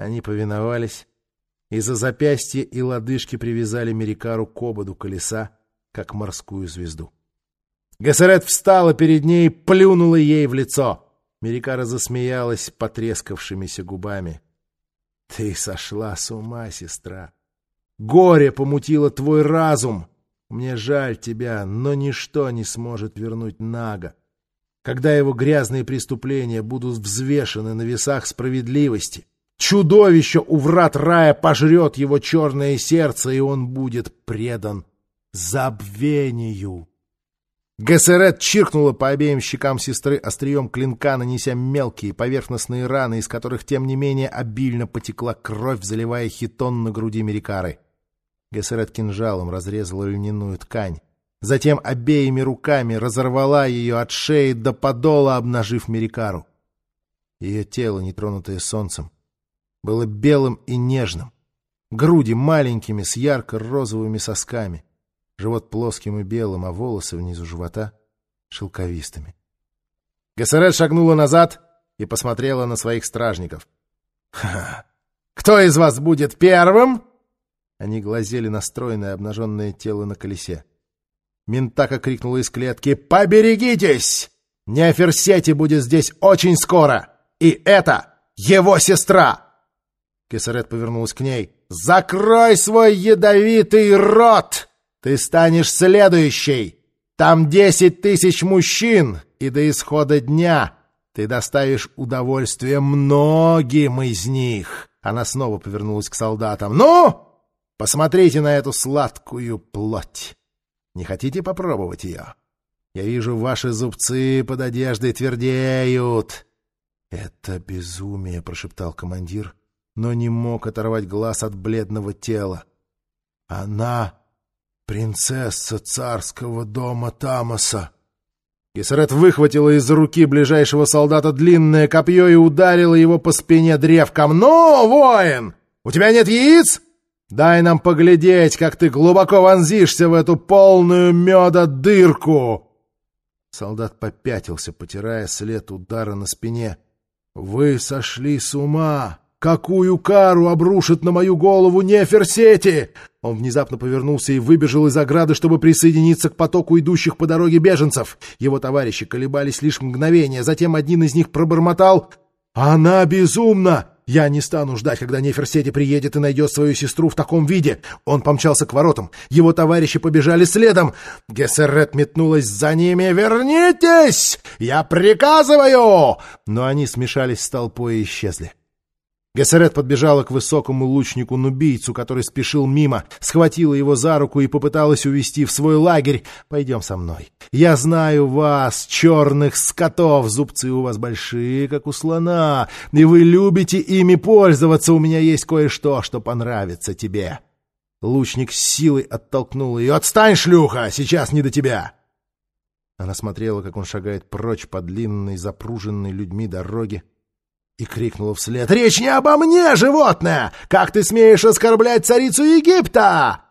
Они повиновались, и за запястье и лодыжки привязали Мерикару к ободу колеса, как морскую звезду. Гессерет встала перед ней, плюнула ей в лицо. Мерикара засмеялась потрескавшимися губами. — Ты сошла с ума, сестра. Горе помутило твой разум. Мне жаль тебя, но ничто не сможет вернуть Нага. Когда его грязные преступления будут взвешены на весах справедливости, чудовище у врат рая пожрет его черное сердце, и он будет предан забвению. Гессерет чиркнула по обеим щекам сестры острием клинка, нанеся мелкие поверхностные раны, из которых, тем не менее, обильно потекла кровь, заливая хитон на груди Мерикары. Гессерет кинжалом разрезала льняную ткань. Затем обеими руками разорвала ее от шеи до подола, обнажив Мерикару. Ее тело, нетронутое солнцем, было белым и нежным. Груди маленькими, с ярко-розовыми сосками. Живот плоским и белым, а волосы внизу живота шелковистыми. Гессерет шагнула назад и посмотрела на своих стражников. «Ха! Кто из вас будет первым?» Они глазели на стройное обнаженное тело на колесе. Ментака крикнула из клетки «Поберегитесь! Неоферсети будет здесь очень скоро! И это его сестра!» Кесарет повернулась к ней. «Закрой свой ядовитый рот! Ты станешь следующей! Там десять тысяч мужчин, и до исхода дня ты доставишь удовольствие многим из них!» Она снова повернулась к солдатам. «Ну!» Посмотрите на эту сладкую плоть. Не хотите попробовать ее? Я вижу, ваши зубцы под одеждой твердеют. — Это безумие, — прошептал командир, но не мог оторвать глаз от бледного тела. — Она принцесса царского дома Тамаса. Гессерет выхватила из руки ближайшего солдата длинное копье и ударила его по спине древком. «Ну, воин, у тебя нет яиц?» Дай нам поглядеть, как ты глубоко вонзишься в эту полную меда дырку!» Солдат попятился, потирая след удара на спине. «Вы сошли с ума! Какую кару обрушит на мою голову Неферсети?» Он внезапно повернулся и выбежал из ограды, чтобы присоединиться к потоку идущих по дороге беженцев. Его товарищи колебались лишь мгновение, затем один из них пробормотал «Она безумна! Я не стану ждать, когда Неферсети приедет и найдет свою сестру в таком виде. Он помчался к воротам. Его товарищи побежали следом. Гессерет метнулась за ними. «Вернитесь! Я приказываю!» Но они смешались с толпой и исчезли. Гессерет подбежала к высокому лучнику-нубийцу, который спешил мимо, схватила его за руку и попыталась увести в свой лагерь. «Пойдем со мной. Я знаю вас, черных скотов. Зубцы у вас большие, как у слона, и вы любите ими пользоваться. У меня есть кое-что, что понравится тебе». Лучник с силой оттолкнул ее. «Отстань, шлюха! Сейчас не до тебя!» Она смотрела, как он шагает прочь по длинной, запруженной людьми дороге, и крикнула вслед. «Речь не обо мне, животное! Как ты смеешь оскорблять царицу Египта?»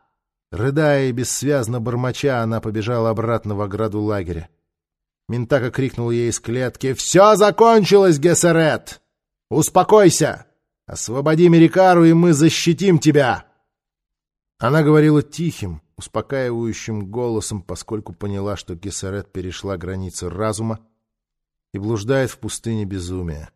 Рыдая и бессвязно бормоча, она побежала обратно в ограду лагеря. Ментака крикнул ей из клетки. «Все закончилось, Гессерет! Успокойся! Освободи Мерикару, и мы защитим тебя!» Она говорила тихим, успокаивающим голосом, поскольку поняла, что Гессерет перешла границы разума и блуждает в пустыне безумия.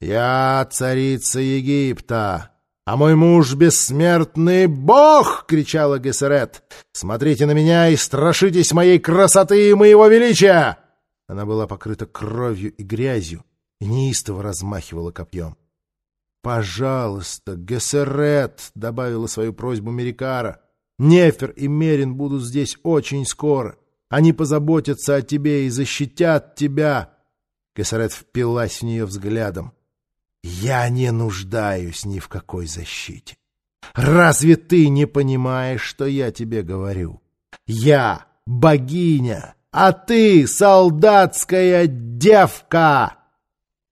«Я царица Египта, а мой муж — бессмертный бог!» — кричала Гессерет. «Смотрите на меня и страшитесь моей красоты и моего величия!» Она была покрыта кровью и грязью и неистово размахивала копьем. «Пожалуйста, Гессерет!» — добавила свою просьбу Мерикара. «Нефер и Мерин будут здесь очень скоро. Они позаботятся о тебе и защитят тебя!» Гессерет впилась в нее взглядом. Я не нуждаюсь ни в какой защите. Разве ты не понимаешь, что я тебе говорю? Я богиня, а ты солдатская девка!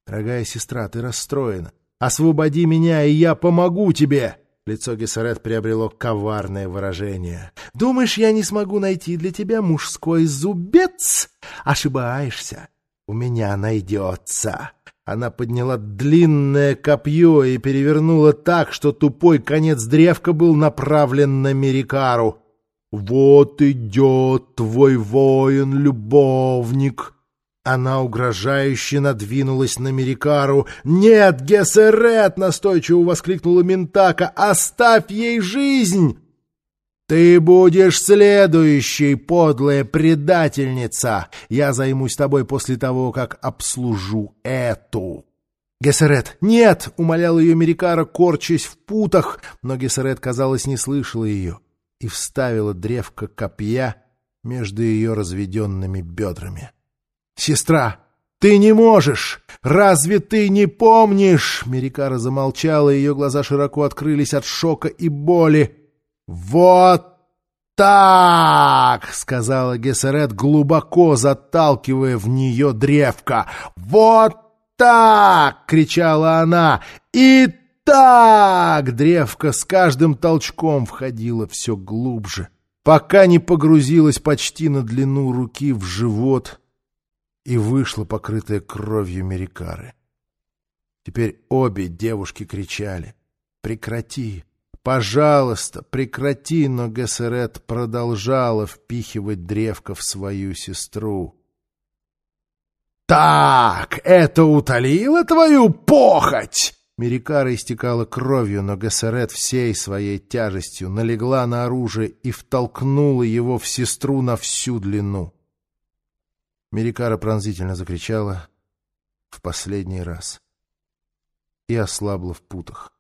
Дорогая сестра, ты расстроена. Освободи меня, и я помогу тебе!» Лицо Гессерет приобрело коварное выражение. «Думаешь, я не смогу найти для тебя мужской зубец? Ошибаешься. У меня найдется. Она подняла длинное копье и перевернула так, что тупой конец древка был направлен на Мерикару. «Вот идет твой воин-любовник!» Она угрожающе надвинулась на Мерикару. «Нет, Гессерет!» — настойчиво воскликнула Ментака. «Оставь ей жизнь!» «Ты будешь следующей, подлая предательница! Я займусь тобой после того, как обслужу эту!» «Гессерет, нет!» — умолял ее Мерикара, корчась в путах, но Гессерет, казалось, не слышала ее и вставила древко копья между ее разведенными бедрами. «Сестра, ты не можешь! Разве ты не помнишь?» Мерикара замолчала, ее глаза широко открылись от шока и боли. «Вот так!» — сказала Гессерет, глубоко заталкивая в нее древко. «Вот так!» — кричала она. «И так!» Древко с каждым толчком входило все глубже, пока не погрузилась почти на длину руки в живот и вышла покрытая кровью Мерикары. Теперь обе девушки кричали «Прекрати! Пожалуйста, прекрати, но Гессерет продолжала впихивать древко в свою сестру. «Так, это утолило твою похоть!» Мерикара истекала кровью, но Гессерет всей своей тяжестью налегла на оружие и втолкнула его в сестру на всю длину. Мерикара пронзительно закричала в последний раз и ослабла в путах.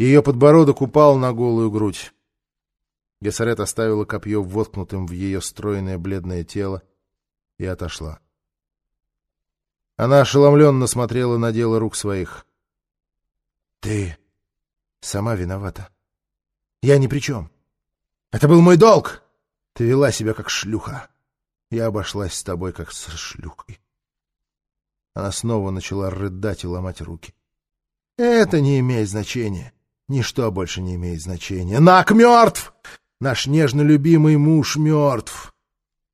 Ее подбородок упал на голую грудь. Гессерет оставила копье воткнутым в ее стройное бледное тело и отошла. Она ошеломленно смотрела на дело рук своих. — Ты сама виновата. Я ни при чем. Это был мой долг. Ты вела себя как шлюха. Я обошлась с тобой как со шлюхой. Она снова начала рыдать и ломать руки. — Это не имеет значения. — Ничто больше не имеет значения. Нак мертв! Наш нежно любимый муж мертв!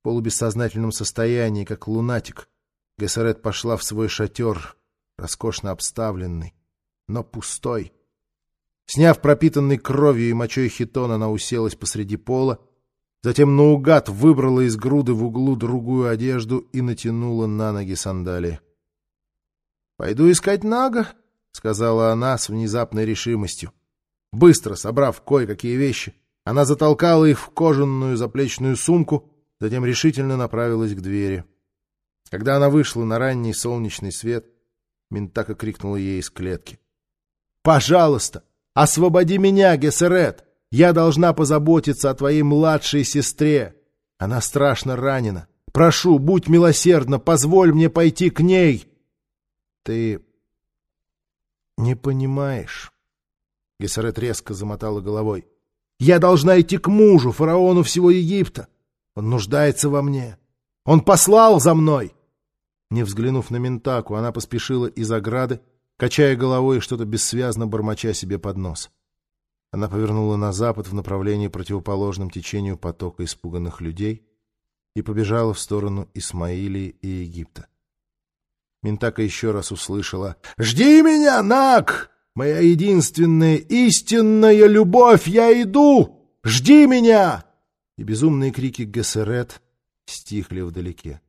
В полубессознательном состоянии, как лунатик, Гессерет пошла в свой шатер, роскошно обставленный, но пустой. Сняв пропитанный кровью и мочой хитон, она уселась посреди пола, затем наугад выбрала из груды в углу другую одежду и натянула на ноги сандалии. — Пойду искать Нага, — сказала она с внезапной решимостью. Быстро собрав кое-какие вещи, она затолкала их в кожаную заплечную сумку, затем решительно направилась к двери. Когда она вышла на ранний солнечный свет, Ментака крикнула ей из клетки. «Пожалуйста, освободи меня, Гессерет! Я должна позаботиться о твоей младшей сестре. Она страшно ранена. Прошу, будь милосердна, позволь мне пойти к ней!» «Ты не понимаешь...» Гессерет резко замотала головой. «Я должна идти к мужу, фараону всего Египта. Он нуждается во мне. Он послал за мной!» Не взглянув на Ментаку, она поспешила из ограды, качая головой и что-то бессвязно бормоча себе под нос. Она повернула на запад в направлении противоположном течению потока испуганных людей и побежала в сторону Исмаилии и Египта. Ментака еще раз услышала «Жди меня, Нак!» Моя единственная истинная любовь, я иду! Жди меня!» И безумные крики Гессерет стихли вдалеке.